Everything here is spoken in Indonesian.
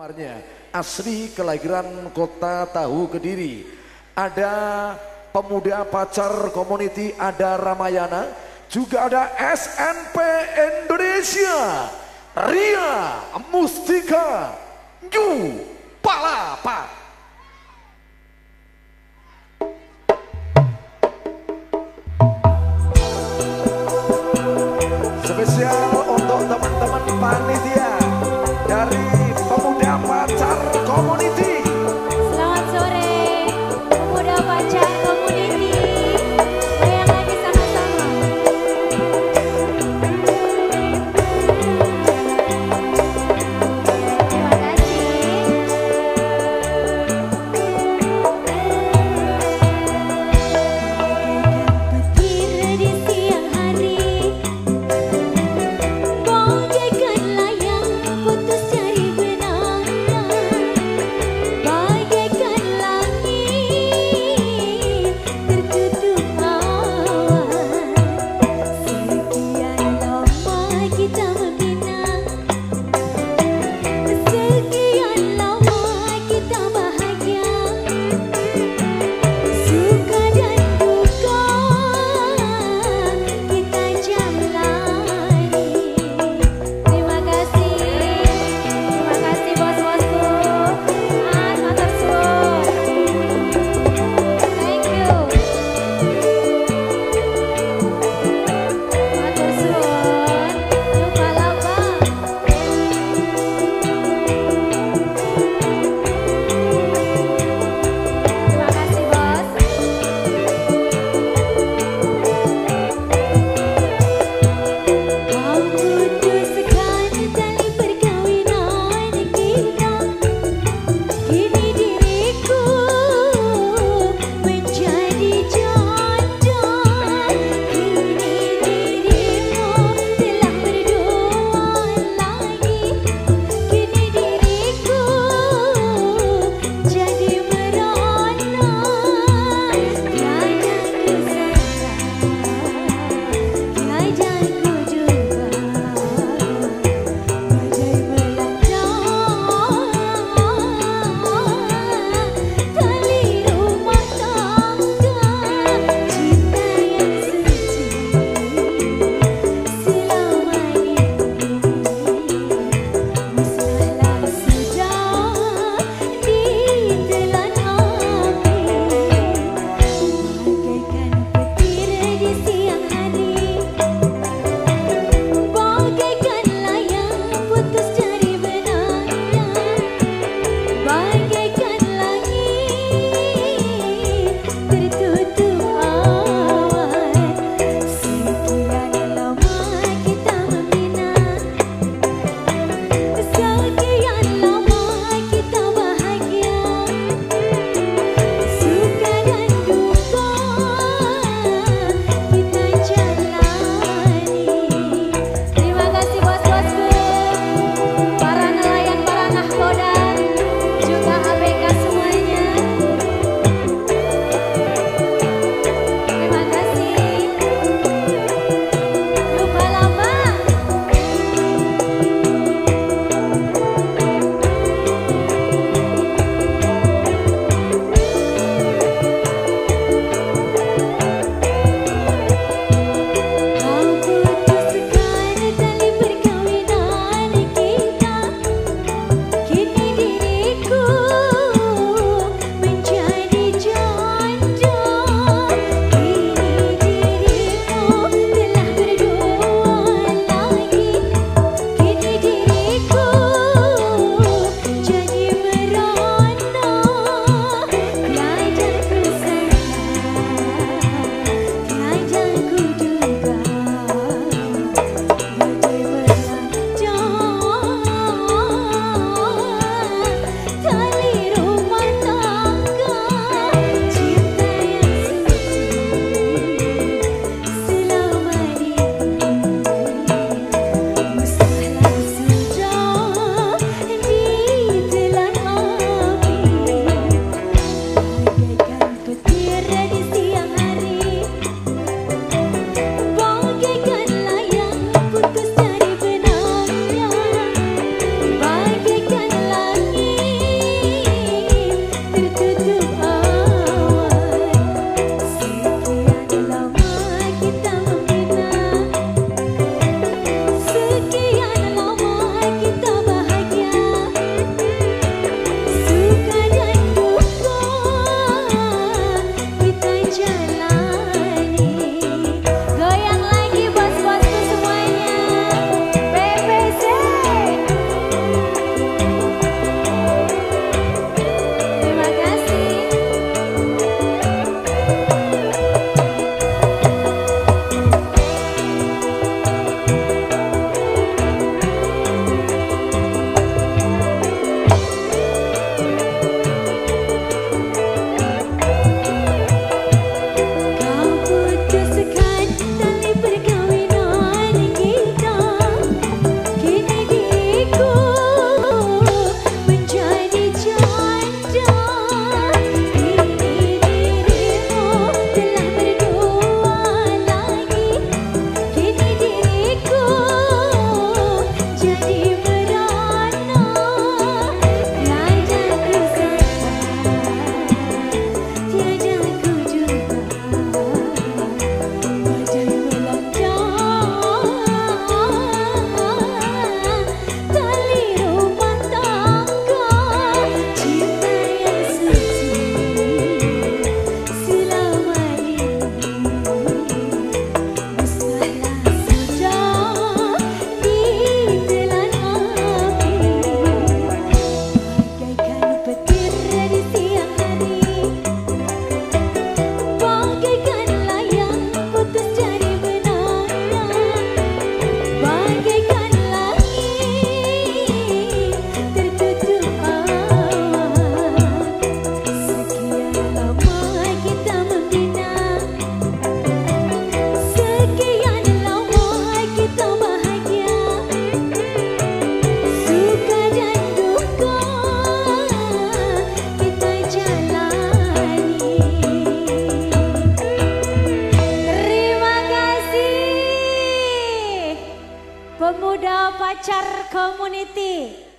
Kamarnya asli kelahiran kota Tahu Kediri. Ada pemuda pacar community, ada Ramayana, juga ada SNP Indonesia, Ria Mustika, New Palapa. Spesial untuk teman-teman panitia dari pemuda pacar community